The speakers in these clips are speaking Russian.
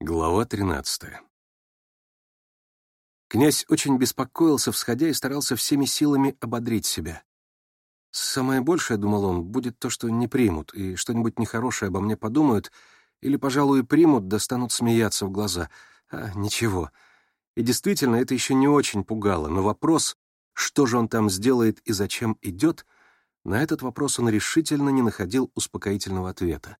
Глава 13. Князь очень беспокоился, всходя, и старался всеми силами ободрить себя. «Самое большее, — думал он, — будет то, что не примут, и что-нибудь нехорошее обо мне подумают, или, пожалуй, примут, да станут смеяться в глаза. А ничего. И действительно, это еще не очень пугало, но вопрос, что же он там сделает и зачем идет, на этот вопрос он решительно не находил успокоительного ответа.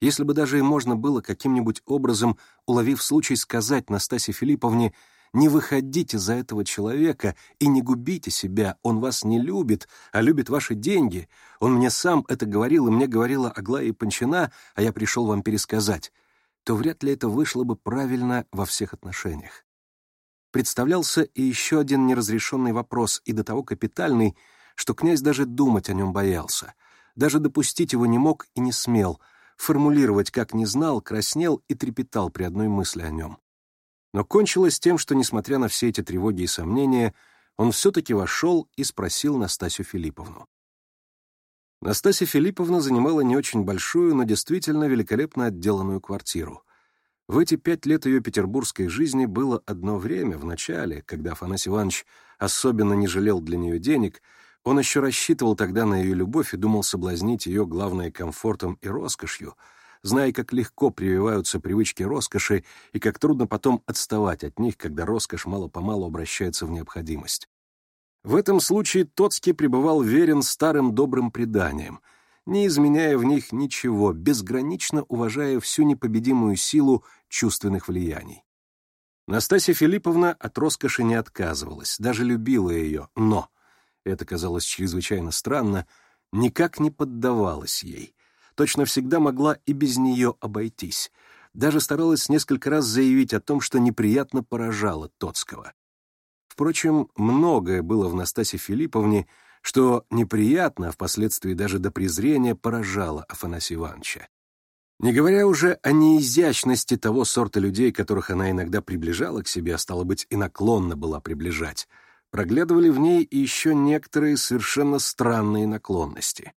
Если бы даже и можно было каким-нибудь образом, уловив случай, сказать Настасье Филипповне «Не выходите за этого человека и не губите себя, он вас не любит, а любит ваши деньги. Он мне сам это говорил, и мне говорила Аглая и Панчина, а я пришел вам пересказать», то вряд ли это вышло бы правильно во всех отношениях. Представлялся и еще один неразрешенный вопрос, и до того капитальный, что князь даже думать о нем боялся. Даже допустить его не мог и не смел — формулировать как не знал, краснел и трепетал при одной мысли о нем. Но кончилось тем, что, несмотря на все эти тревоги и сомнения, он все-таки вошел и спросил Настасью Филипповну. Настасья Филипповна занимала не очень большую, но действительно великолепно отделанную квартиру. В эти пять лет ее петербургской жизни было одно время, в начале, когда Афанасий Иванович особенно не жалел для нее денег — он еще рассчитывал тогда на ее любовь и думал соблазнить ее, главное, комфортом и роскошью, зная, как легко прививаются привычки роскоши и как трудно потом отставать от них, когда роскошь мало-помалу обращается в необходимость. В этом случае Тоцкий пребывал верен старым добрым преданиям, не изменяя в них ничего, безгранично уважая всю непобедимую силу чувственных влияний. Настасья Филипповна от роскоши не отказывалась, даже любила ее, но это казалось чрезвычайно странно, никак не поддавалась ей. Точно всегда могла и без нее обойтись. Даже старалась несколько раз заявить о том, что неприятно поражала Тоцкого. Впрочем, многое было в Настасе Филипповне, что неприятно, а впоследствии даже до презрения поражало Афанасия Ивановича. Не говоря уже о неизящности того сорта людей, которых она иногда приближала к себе, а стало быть, и наклонна была приближать — проглядывали в ней еще некоторые совершенно странные наклонности.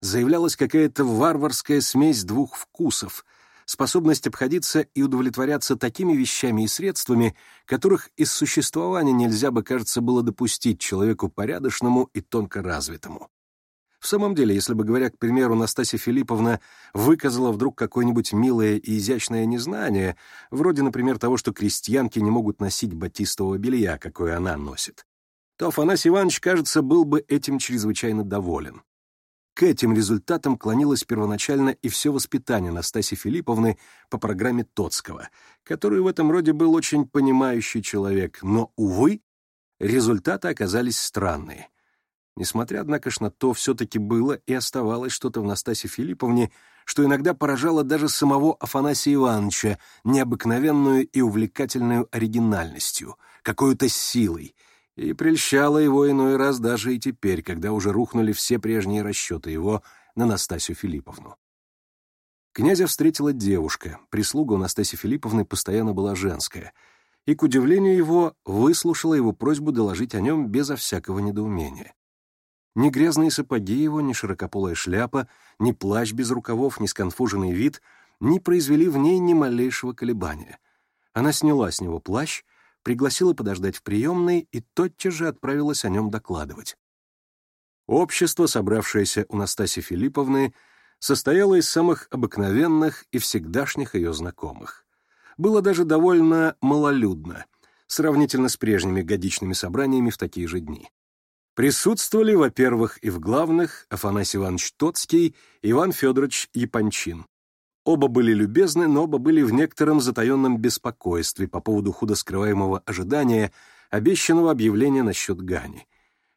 Заявлялась какая-то варварская смесь двух вкусов, способность обходиться и удовлетворяться такими вещами и средствами, которых из существования нельзя бы, кажется, было допустить человеку порядочному и тонко развитому. В самом деле, если бы, говоря, к примеру, Настасья Филипповна выказала вдруг какое-нибудь милое и изящное незнание, вроде, например, того, что крестьянки не могут носить батистового белья, какое она носит, то Афанасий Иванович, кажется, был бы этим чрезвычайно доволен. К этим результатам клонилось первоначально и все воспитание Настасьи Филипповны по программе Тоцкого, который в этом роде был очень понимающий человек, но, увы, результаты оказались странные. Несмотря, однако на то, все-таки было и оставалось что-то в Настасье Филипповне, что иногда поражало даже самого Афанасия Ивановича необыкновенную и увлекательную оригинальностью, какой-то силой — и прельщало его иной раз даже и теперь, когда уже рухнули все прежние расчеты его на Настасью Филипповну. Князя встретила девушка, прислуга у Настасьи Филипповны постоянно была женская, и, к удивлению его, выслушала его просьбу доложить о нем безо всякого недоумения. Ни грязные сапоги его, ни широкополая шляпа, ни плащ без рукавов, ни сконфуженный вид не произвели в ней ни малейшего колебания. Она сняла с него плащ, пригласила подождать в приемной и тотчас же отправилась о нем докладывать. Общество, собравшееся у Настаси Филипповны, состояло из самых обыкновенных и всегдашних ее знакомых. Было даже довольно малолюдно, сравнительно с прежними годичными собраниями в такие же дни. Присутствовали, во-первых, и в главных Афанасий Иванович Тоцкий, Иван Федорович Япончин, Оба были любезны, но оба были в некотором затаенном беспокойстве по поводу худоскрываемого ожидания обещанного объявления насчет Гани.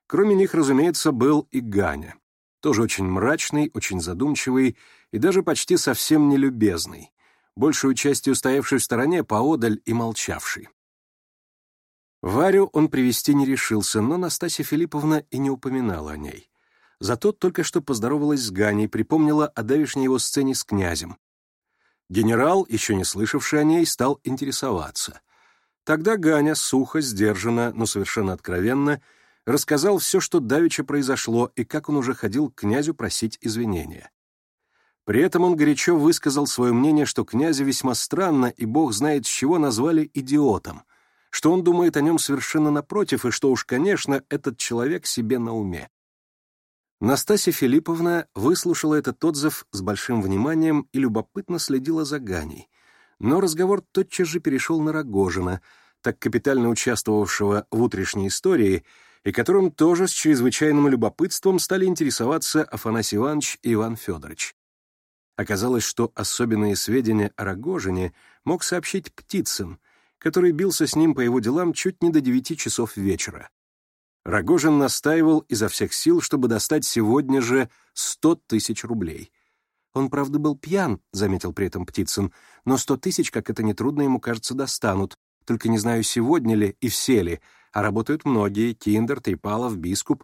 Кроме них, разумеется, был и Ганя. Тоже очень мрачный, очень задумчивый и даже почти совсем нелюбезный, большую частью стоявший в стороне поодаль и молчавший. Варю он привести не решился, но Настасья Филипповна и не упоминала о ней. Зато только что поздоровалась с Ганей, припомнила о давешней его сцене с князем, Генерал, еще не слышавший о ней, стал интересоваться. Тогда Ганя сухо, сдержанно, но совершенно откровенно рассказал все, что давеча произошло и как он уже ходил к князю просить извинения. При этом он горячо высказал свое мнение, что князя весьма странно и бог знает с чего назвали идиотом, что он думает о нем совершенно напротив и что уж, конечно, этот человек себе на уме. Настасья Филипповна выслушала этот отзыв с большим вниманием и любопытно следила за Ганей. Но разговор тотчас же перешел на Рогожина, так капитально участвовавшего в утрешней истории, и которым тоже с чрезвычайным любопытством стали интересоваться Афанасий Иванович и Иван Федорович. Оказалось, что особенные сведения о Рогожине мог сообщить Птицын, который бился с ним по его делам чуть не до девяти часов вечера. Рогожин настаивал изо всех сил, чтобы достать сегодня же сто тысяч рублей. Он, правда, был пьян, — заметил при этом Птицын, но сто тысяч, как это нетрудно, ему, кажется, достанут. Только не знаю, сегодня ли и все ли, а работают многие — Киндер, Трипалов, Бискуп.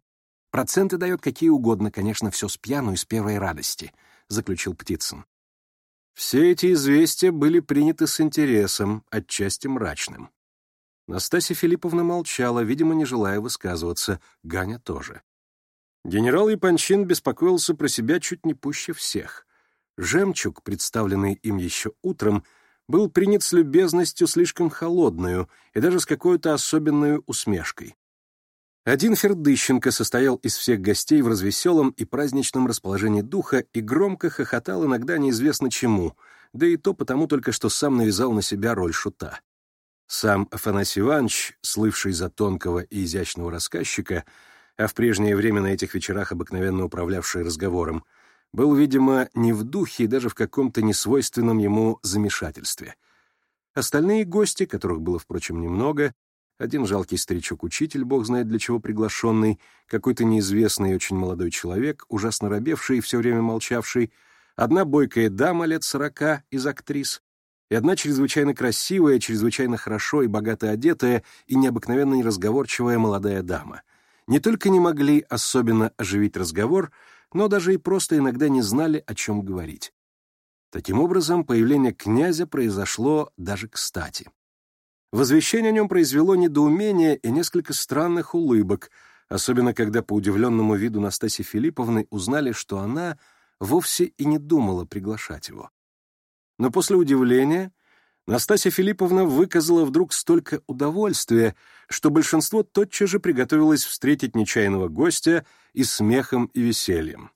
Проценты дает какие угодно, конечно, все с пьяну и с первой радости, — заключил Птицын. Все эти известия были приняты с интересом, отчасти мрачным. Настасья Филипповна молчала, видимо, не желая высказываться, Ганя тоже. Генерал Япончин беспокоился про себя чуть не пуще всех. Жемчуг, представленный им еще утром, был принят с любезностью слишком холодную и даже с какой-то особенной усмешкой. Один Фердыщенко состоял из всех гостей в развеселом и праздничном расположении духа и громко хохотал иногда неизвестно чему, да и то потому только, что сам навязал на себя роль шута. Сам Афанасий Иванович, слывший за тонкого и изящного рассказчика, а в прежнее время на этих вечерах обыкновенно управлявший разговором, был, видимо, не в духе и даже в каком-то несвойственном ему замешательстве. Остальные гости, которых было, впрочем, немного, один жалкий старичок-учитель, бог знает для чего приглашенный, какой-то неизвестный и очень молодой человек, ужасно робевший и все время молчавший, одна бойкая дама лет сорока из актрис, и одна чрезвычайно красивая, чрезвычайно хорошо и богато одетая и необыкновенно неразговорчивая молодая дама. Не только не могли особенно оживить разговор, но даже и просто иногда не знали, о чем говорить. Таким образом, появление князя произошло даже кстати. Возвещение о нем произвело недоумение и несколько странных улыбок, особенно когда по удивленному виду Настасьи Филипповны узнали, что она вовсе и не думала приглашать его. Но после удивления Настасья Филипповна выказала вдруг столько удовольствия, что большинство тотчас же приготовилось встретить нечаянного гостя и смехом, и весельем.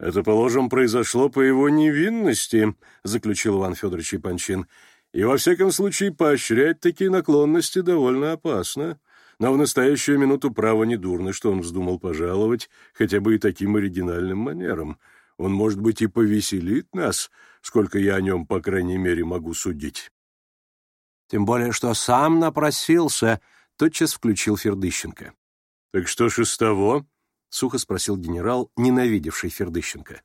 «Это, положим, произошло по его невинности», — заключил Иван Федорович Ипанчин. «И во всяком случае поощрять такие наклонности довольно опасно. Но в настоящую минуту право недурно, что он вздумал пожаловать хотя бы и таким оригинальным манером. Он, может быть, и повеселит нас, сколько я о нем, по крайней мере, могу судить. Тем более, что сам напросился, тотчас включил Фердыщенко. «Так что ж из того?» — сухо спросил генерал, ненавидевший Фердыщенко.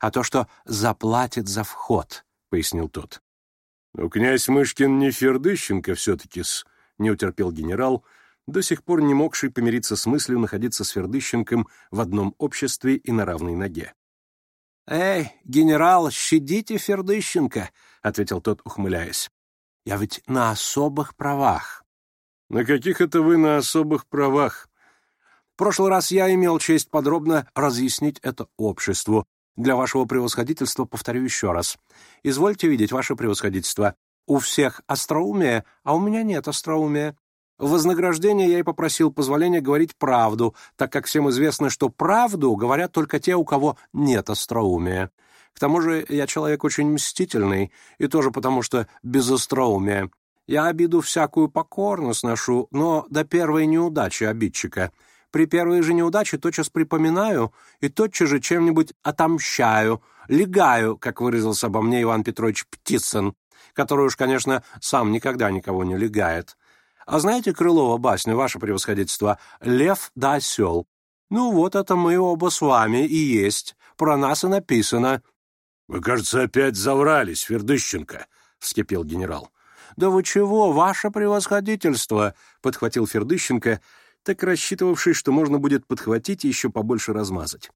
«А то, что заплатит за вход», — пояснил тот. «Но князь Мышкин не Фердыщенко все-таки-с», — не утерпел генерал, до сих пор не могший помириться с мыслью находиться с Фердыщенком в одном обществе и на равной ноге. «Эй, генерал, щадите Фердыщенко», — ответил тот, ухмыляясь. «Я ведь на особых правах». «На каких это вы на особых правах?» «В прошлый раз я имел честь подробно разъяснить это обществу. Для вашего превосходительства повторю еще раз. Извольте видеть, ваше превосходительство, у всех остроумие, а у меня нет остроумия в вознаграждение я и попросил позволения говорить правду, так как всем известно, что правду говорят только те, у кого нет остроумия. К тому же я человек очень мстительный, и тоже потому что без остроумия. Я обиду всякую покорно сношу, но до первой неудачи обидчика. При первой же неудаче тотчас припоминаю и тотчас же чем-нибудь отомщаю, легаю, как выразился обо мне Иван Петрович Птицын, который уж, конечно, сам никогда никого не легает. А знаете Крылова басню, ваше превосходительство, «Лев да осел»? Ну вот это мы оба с вами и есть. Про нас и написано. Вы, кажется, опять заврались, Фердыщенко, — вскипел генерал. «Да вы чего, ваше превосходительство!» — подхватил Фердыщенко, так рассчитывавший, что можно будет подхватить и еще побольше размазать.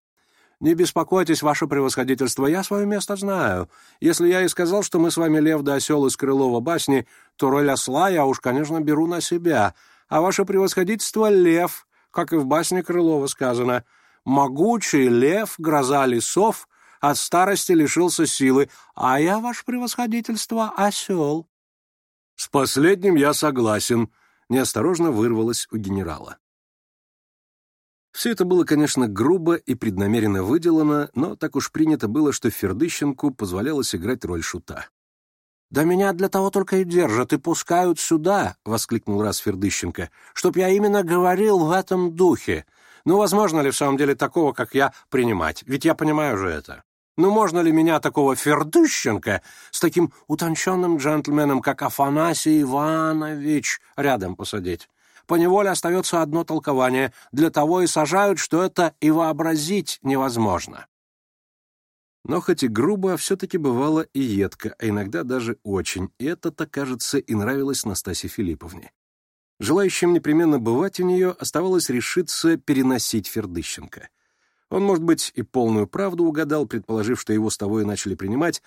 Не беспокойтесь, ваше превосходительство, я свое место знаю. Если я и сказал, что мы с вами лев да осел из Крылова басни, то роль осла я уж, конечно, беру на себя. А ваше превосходительство — лев, как и в басне Крылова сказано. Могучий лев, гроза лесов, от старости лишился силы, а я, ваше превосходительство, осел. С последним я согласен, — неосторожно вырвалось у генерала. Все это было, конечно, грубо и преднамеренно выделано, но так уж принято было, что Фердыщенку позволялось играть роль шута. «Да меня для того только и держат, и пускают сюда!» — воскликнул раз Фердыщенко. «Чтоб я именно говорил в этом духе! Ну, возможно ли в самом деле такого, как я, принимать? Ведь я понимаю же это!» Ну можно ли меня, такого Фердыщенко, с таким утонченным джентльменом, как Афанасий Иванович, рядом посадить? поневоле остается одно толкование. Для того и сажают, что это и вообразить невозможно. Но хоть и грубо, все-таки бывало и едко, а иногда даже очень, и это-то, кажется, и нравилось Настасье Филипповне. Желающим непременно бывать у нее оставалось решиться переносить Фердыщенко. Он, может быть, и полную правду угадал, предположив, что его с того и начали принимать,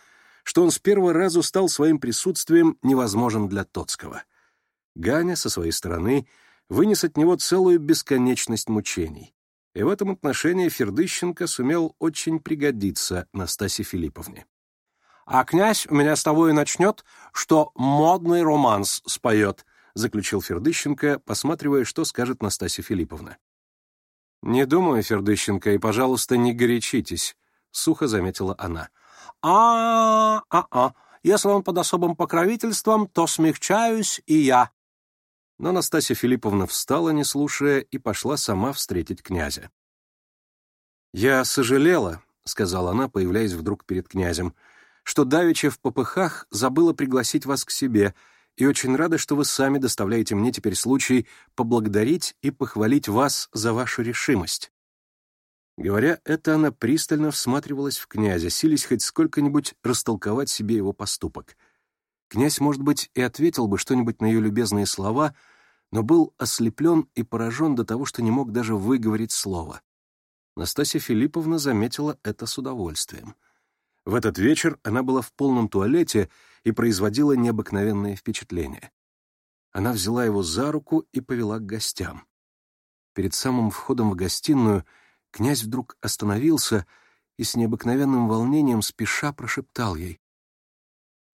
что он с первого разу стал своим присутствием невозможен для Тоцкого. Ганя, со своей стороны, вынес от него целую бесконечность мучений. И в этом отношении Фердыщенко сумел очень пригодиться Настасе Филипповне. «А князь у меня с того и начнет, что модный романс споет», заключил Фердыщенко, посматривая, что скажет Настасья Филипповна. «Не думаю, Фердыщенко, и, пожалуйста, не горячитесь», — сухо заметила она. «А-а-а, если он под особым покровительством, то смягчаюсь и я», но Настасья Филипповна встала, не слушая, и пошла сама встретить князя. «Я сожалела», — сказала она, появляясь вдруг перед князем, «что давеча в попыхах забыла пригласить вас к себе, и очень рада, что вы сами доставляете мне теперь случай поблагодарить и похвалить вас за вашу решимость». Говоря это, она пристально всматривалась в князя, сились хоть сколько-нибудь растолковать себе его поступок — Князь, может быть, и ответил бы что-нибудь на ее любезные слова, но был ослеплен и поражен до того, что не мог даже выговорить слово. Настасья Филипповна заметила это с удовольствием. В этот вечер она была в полном туалете и производила необыкновенное впечатление. Она взяла его за руку и повела к гостям. Перед самым входом в гостиную князь вдруг остановился и с необыкновенным волнением спеша прошептал ей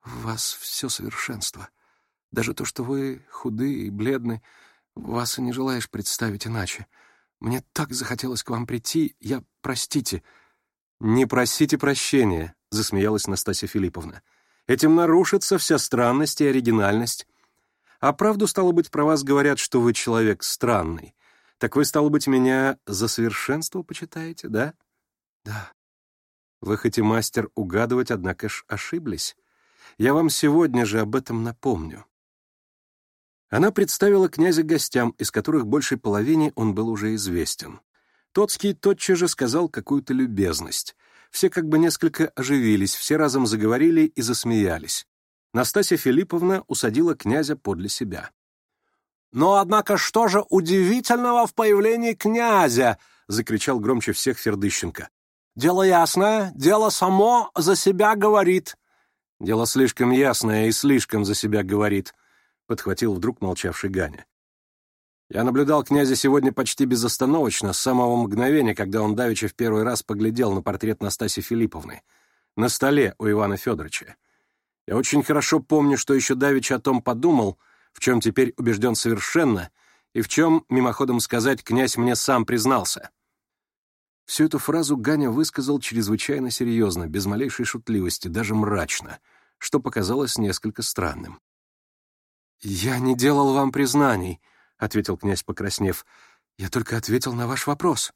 в вас все совершенство. Даже то, что вы худые и бледны, вас и не желаешь представить иначе. Мне так захотелось к вам прийти, я простите». «Не просите прощения», — засмеялась Настасья Филипповна. «Этим нарушится вся странность и оригинальность. А правду, стало быть, про вас говорят, что вы человек странный. Так вы, стало быть, меня за совершенство почитаете, да?» «Да». «Вы хоть и мастер угадывать, однако ж ошиблись я вам сегодня же об этом напомню». Она представила князя гостям, из которых большей половине он был уже известен. Тоцкий тотчас же сказал какую-то любезность. Все как бы несколько оживились, все разом заговорили и засмеялись. Настасья Филипповна усадила князя подле себя. «Но, однако, что же удивительного в появлении князя?» — закричал громче всех Фердыщенко. «Дело ясное, дело само за себя говорит». «Дело слишком ясное и слишком за себя говорит», — подхватил вдруг молчавший Ганя. Я наблюдал князя сегодня почти безостановочно, с самого мгновения, когда он давеча в первый раз поглядел на портрет Настаси Филипповны на столе у Ивана Федоровича. Я очень хорошо помню, что еще давеча о том подумал, в чем теперь убежден совершенно, и в чем, мимоходом сказать, князь мне сам признался. Всю эту фразу Ганя высказал чрезвычайно серьезно, без малейшей шутливости, даже мрачно, что показалось несколько странным. «Я не делал вам признаний», — ответил князь, покраснев. «Я только ответил на ваш вопрос».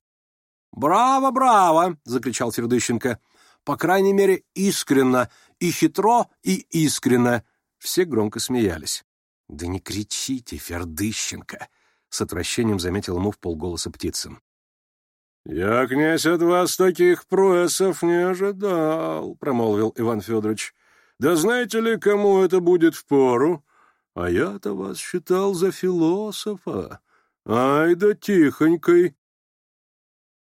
«Браво, браво!» — закричал Фердыщенко. «По крайней мере, искренно, и хитро, и искренно». Все громко смеялись. «Да не кричите, Фердыщенко!» — с отвращением заметил ему в полголоса птицам. «Я, князь, от вас таких проесов не ожидал», — промолвил Иван Федорович. «Да знаете ли, кому это будет впору? А я-то вас считал за философа. Ай да тихонькой!»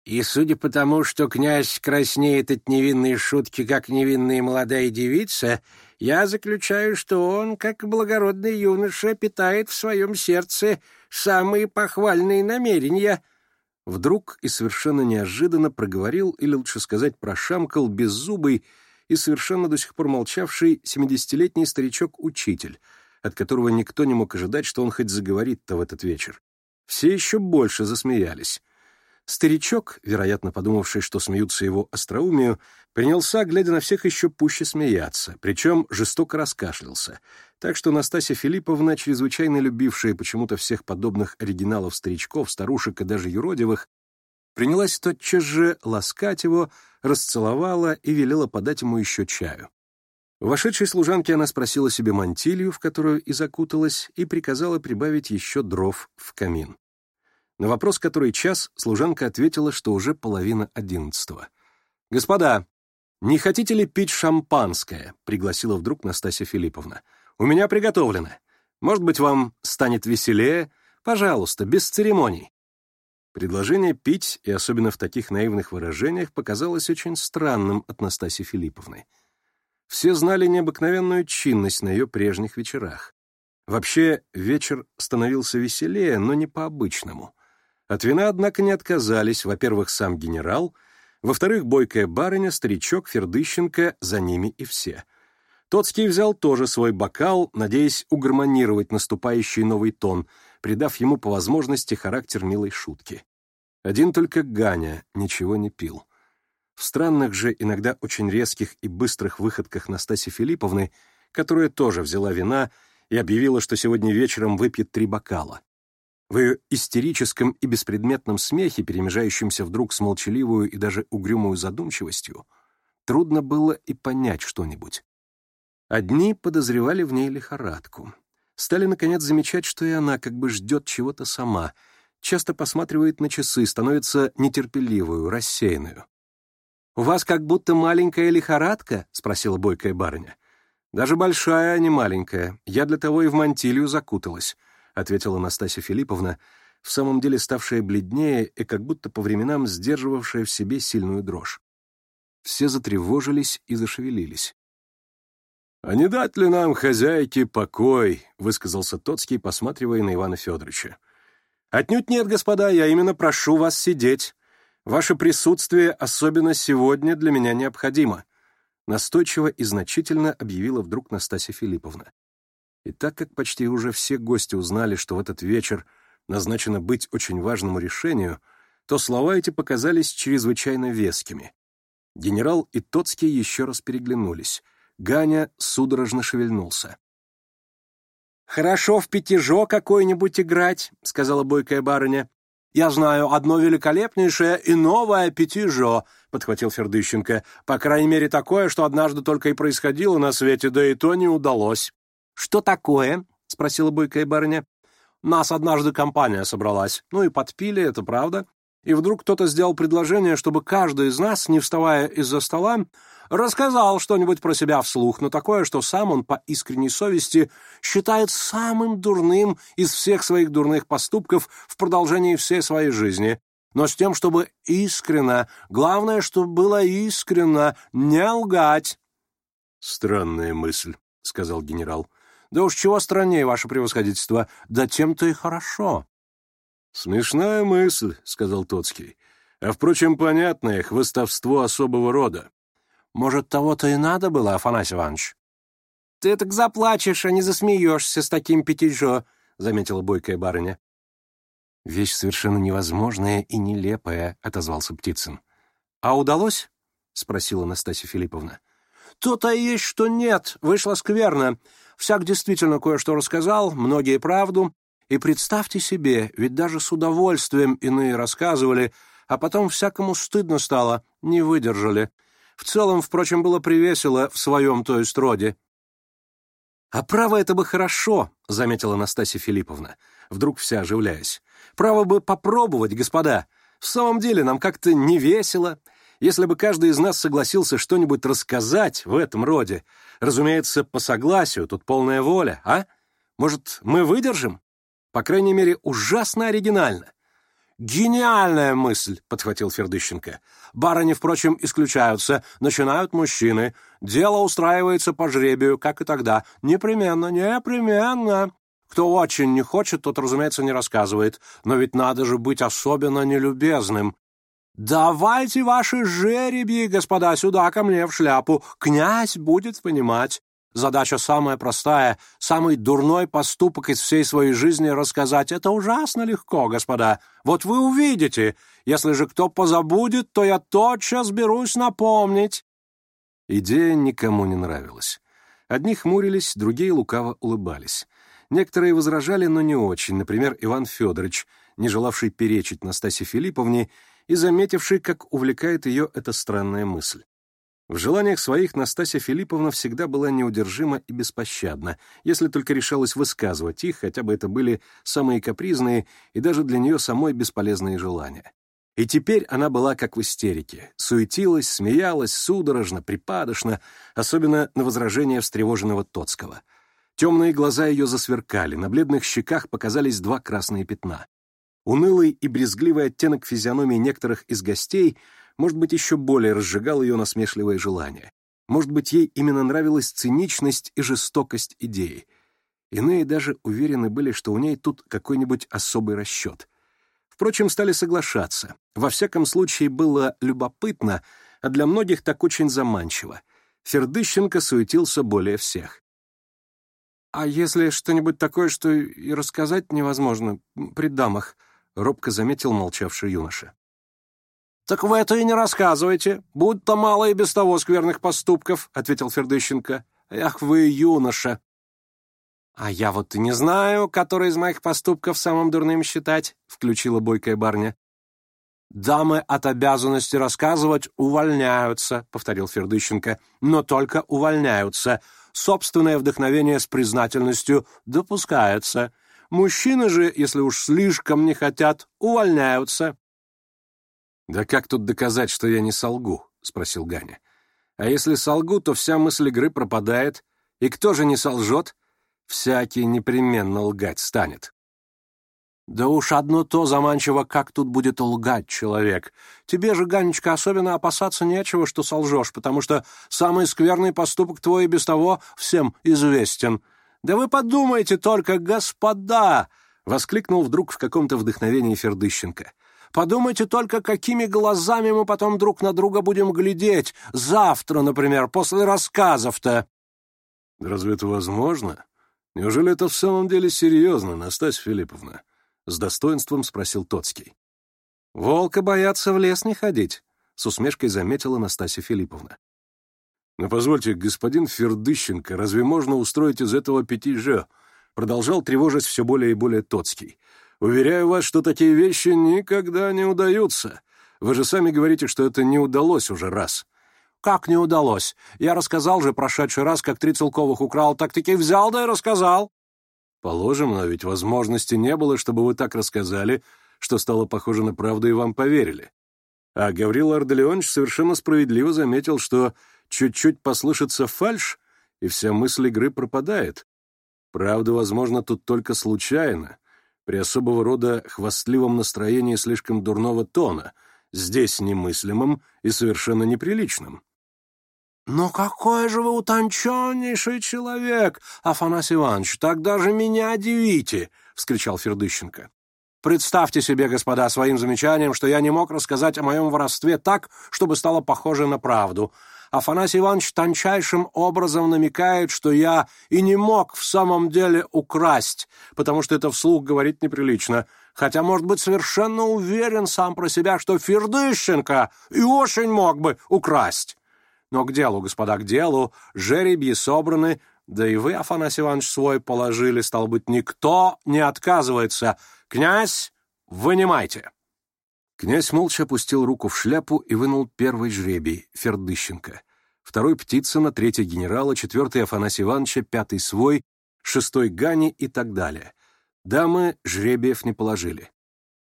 И судя по тому, что князь краснеет от невинной шутки, как невинная молодая девица, я заключаю, что он, как благородный юноша, питает в своем сердце самые похвальные намерения — Вдруг и совершенно неожиданно проговорил, или лучше сказать, прошамкал беззубый и совершенно до сих пор молчавший семидесятилетний старичок-учитель, от которого никто не мог ожидать, что он хоть заговорит-то в этот вечер. Все еще больше засмеялись. Старичок, вероятно подумавший, что смеются его остроумию, принялся, глядя на всех, еще пуще смеяться, причем жестоко раскашлялся, так что Настасья Филипповна, чрезвычайно любившая почему-то всех подобных оригиналов старичков, старушек и даже юродивых, принялась тотчас же ласкать его, расцеловала и велела подать ему еще чаю. У вошедшей служанке она спросила себе мантилью, в которую и закуталась, и приказала прибавить еще дров в камин. На вопрос, который час, служанка ответила, что уже половина одиннадцатого. «Господа, не хотите ли пить шампанское?» — пригласила вдруг Настасья Филипповна. «У меня приготовлено. Может быть, вам станет веселее? Пожалуйста, без церемоний». Предложение пить, и особенно в таких наивных выражениях, показалось очень странным от Настасьи Филипповны. Все знали необыкновенную чинность на ее прежних вечерах. Вообще, вечер становился веселее, но не по-обычному — Отвина, однако, не отказались, во-первых, сам генерал, во-вторых, бойкая барыня, старичок, Фердыщенко, за ними и все. Тотский взял тоже свой бокал, надеясь угармонировать наступающий новый тон, придав ему по возможности характер милой шутки. Один только Ганя ничего не пил. В странных же, иногда очень резких и быстрых выходках Настаси Филипповны, которая тоже взяла вина и объявила, что сегодня вечером выпьет три бокала, в ее истерическом и беспредметном смехе, перемежающемся вдруг с молчаливую и даже угрюмую задумчивостью, трудно было и понять что-нибудь. Одни подозревали в ней лихорадку. Стали, наконец, замечать, что и она как бы ждет чего-то сама, часто посматривает на часы, становится нетерпеливую, рассеянную. «У вас как будто маленькая лихорадка?» — спросила бойкая барыня. «Даже большая, а не маленькая. Я для того и в мантилью закуталась». — ответила Настасья Филипповна, в самом деле ставшая бледнее и как будто по временам сдерживавшая в себе сильную дрожь. Все затревожились и зашевелились. «А не дать ли нам, хозяйке, покой?» — высказался Тоцкий, посматривая на Ивана Федоровича. «Отнюдь нет, господа, я именно прошу вас сидеть. Ваше присутствие, особенно сегодня, для меня необходимо», — настойчиво и значительно объявила вдруг Настасья Филипповна. И так как почти уже все гости узнали, что в этот вечер назначено быть очень важному решению, то слова эти показались чрезвычайно вескими. Генерал и Тоцкий еще раз переглянулись. Ганя судорожно шевельнулся. «Хорошо в пятижо какой-нибудь играть», — сказала бойкая барыня. «Я знаю одно великолепнейшее и новое пятижо», — подхватил Фердыщенко. «По крайней мере, такое, что однажды только и происходило на свете, да и то не удалось». «Что такое?» — спросила бойкая барыня. «Нас однажды компания собралась. Ну и подпили, это правда. И вдруг кто-то сделал предложение, чтобы каждый из нас, не вставая из-за стола, рассказал что-нибудь про себя вслух, но такое, что сам он по искренней совести считает самым дурным из всех своих дурных поступков в продолжении всей своей жизни, но с тем, чтобы искренно, главное, чтобы было искренно, не лгать. «Странная мысль», — сказал генерал. Да уж чего страннее ваше превосходительство, да тем-то и хорошо. Смешная мысль, сказал Тоцкий. А впрочем, понятное хвостовство особого рода. Может, того-то и надо было, Афанасий Иванович? Ты так заплачешь, а не засмеешься с таким пятижо, заметила бойкая барыня. «Вещь совершенно невозможная и нелепая», — отозвался Птицын. «А удалось?» — спросила Настасья Филипповна. «То-то и есть, что нет. Вышло скверно. Всяк действительно кое-что рассказал, многие правду, и представьте себе, ведь даже с удовольствием иные рассказывали, а потом всякому стыдно стало, не выдержали. В целом, впрочем, было привесело в своем то есть роде. «А право это бы хорошо», — заметила Настасья Филипповна, вдруг вся оживляясь. «Право бы попробовать, господа. В самом деле нам как-то не весело, если бы каждый из нас согласился что-нибудь рассказать в этом роде, разумеется, по согласию, тут полная воля, а? Может, мы выдержим? По крайней мере, ужасно оригинально. «Гениальная мысль!» — подхватил Фердыщенко. «Барыни, впрочем, исключаются. Начинают мужчины. Дело устраивается по жребию, как и тогда. Непременно, непременно!» Кто очень не хочет, тот, разумеется, не рассказывает. Но ведь надо же быть особенно нелюбезным. «Давайте ваши жереби, господа, сюда ко мне в шляпу. Князь будет понимать». Задача самая простая, самый дурной поступок из всей своей жизни рассказать. Это ужасно легко, господа. Вот вы увидите. Если же кто позабудет, то я тотчас берусь напомнить». Идея никому не нравилась. Одни хмурились, другие лукаво улыбались. Некоторые возражали, но не очень. Например, Иван Федорович, не желавший перечить Настасье Филипповне, и заметивший, как увлекает ее эта странная мысль. В желаниях своих Настасья Филипповна всегда была неудержима и беспощадна, если только решалась высказывать их, хотя бы это были самые капризные и даже для нее самой бесполезные желания. И теперь она была как в истерике, суетилась, смеялась, судорожно, припадочно, особенно на возражение встревоженного Тоцкого. Темные глаза ее засверкали, на бледных щеках показались два красные пятна. Унылый и брезгливый оттенок физиономии некоторых из гостей, может быть, еще более разжигал ее насмешливое желание. Может быть, ей именно нравилась циничность и жестокость идеи. Иные даже уверены были, что у ней тут какой-нибудь особый расчет. Впрочем, стали соглашаться. Во всяком случае, было любопытно, а для многих так очень заманчиво. Фердыщенко суетился более всех. «А если что-нибудь такое, что и рассказать невозможно при дамах?» робко заметил молчавший юноша. «Так вы это и не рассказывайте, Будто мало и без того скверных поступков», — ответил Фердыщенко. «Ах вы, юноша!» «А я вот и не знаю, который из моих поступков самым дурным считать», — включила бойкая барня. «Дамы от обязанности рассказывать увольняются», — повторил Фердыщенко, «но только увольняются. Собственное вдохновение с признательностью допускается. Мужчины же, если уж слишком не хотят, увольняются. «Да как тут доказать, что я не солгу?» — спросил Ганя. «А если солгу, то вся мысль игры пропадает. И кто же не солжет? Всякий непременно лгать станет». «Да уж одно то заманчиво, как тут будет лгать человек. Тебе же, Ганечка, особенно опасаться нечего, что солжешь, потому что самый скверный поступок твой и без того всем известен», да вы подумайте только, господа!» — воскликнул вдруг в каком-то вдохновении Фердыщенко. «Подумайте только, какими глазами мы потом друг на друга будем глядеть. Завтра, например, после рассказов-то». Разве это возможно? Неужели это в самом деле серьезно, Настасья Филипповна?» — с достоинством спросил Тоцкий. «Волка боятся в лес не ходить», — с усмешкой заметила Настасья Филипповна. Но позвольте, господин Фердыщенко, разве можно устроить из этого пятиже? Продолжал тревожить все более и более Тоцкий. Уверяю вас, что такие вещи никогда не удаются. Вы же сами говорите, что это не удалось уже раз. Как не удалось? Я рассказал же прошедший раз, как три целковых украл, так-таки взял, да и рассказал. Положим, но ведь возможности не было, чтобы вы так рассказали, что стало похоже на правду и вам поверили. А Гаврил Арделеонович совершенно справедливо заметил, что Чуть-чуть послышится фальш, и вся мысль игры пропадает. Правда, возможно, тут только случайно, при особого рода хвастливом настроении слишком дурного тона, здесь немыслимым и совершенно неприличным. «Но какой же вы утонченнейший человек, Афанасий Иванович! Так даже меня удивите! — вскричал Фердыщенко. «Представьте себе, господа, своим замечанием, что я не мог рассказать о моем воровстве так, чтобы стало похоже на правду. Афанасий Иванович тончайшим образом намекает, что я и не мог в самом деле украсть, потому что это вслух говорить неприлично, хотя, может быть, совершенно уверен сам про себя, что Фердыщенко и очень мог бы украсть. Но к делу, господа, к делу, жеребьи собраны, да и вы, Афанасий Иванович, свой положили, стал быть, никто не отказывается. Князь, вынимайте. Князь молча опустил руку в шляпу и вынул первый жребий, Фердыщенко, второй Птицына, третий генерала, четвертый Афанасий Ивановича, пятый свой, шестой Гани и так далее. Дамы жребиев не положили.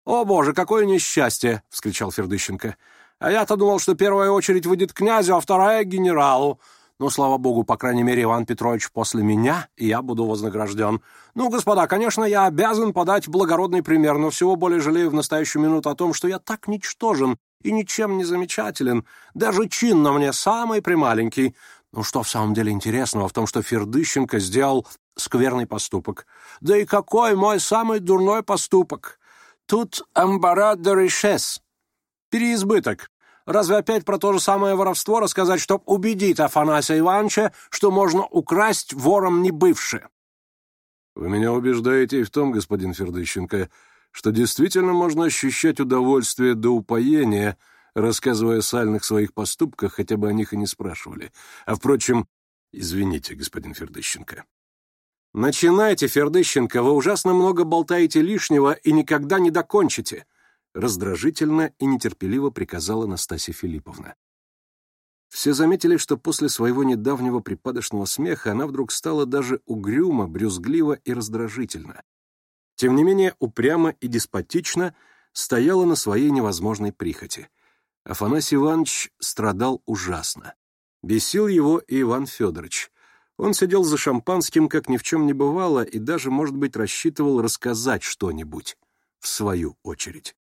«О, боже, какое несчастье!» — вскричал Фердыщенко. «А я-то думал, что первая очередь выйдет князю, а вторая — генералу. Но слава богу, по крайней мере, Иван Петрович после меня, и я буду вознагражден. Ну, господа, конечно, я обязан подать благородный пример, но всего более жалею в настоящую минуту о том, что я так ничтожен и ничем не замечателен. Даже чин на мне самый прималенький. Ну, что в самом деле интересного в том, что Фердыщенко сделал скверный поступок. Да и какой мой самый дурной поступок! Тут амбарад де решес. Переизбыток. Разве опять про то же самое воровство рассказать, чтобы убедить Афанасия Ивановича, что можно украсть вором не бывши? Вы меня убеждаете и в том, господин Фердыщенко, что действительно можно ощущать удовольствие до упоения, рассказывая о сальных своих поступках, хотя бы о них и не спрашивали. А, впрочем, извините, господин Фердыщенко. Начинайте, Фердыщенко, вы ужасно много болтаете лишнего и никогда не докончите раздражительно и нетерпеливо приказала Настасья Филипповна. Все заметили, что после своего недавнего припадочного смеха она вдруг стала даже угрюмо, брюзгливо и раздражительно. Тем не менее, упрямо и деспотично стояла на своей невозможной прихоти. Афанасий Иванович страдал ужасно. Бесил его и Иван Федорович. Он сидел за шампанским, как ни в чем не бывало, и даже, может быть, рассчитывал рассказать что-нибудь в свою очередь.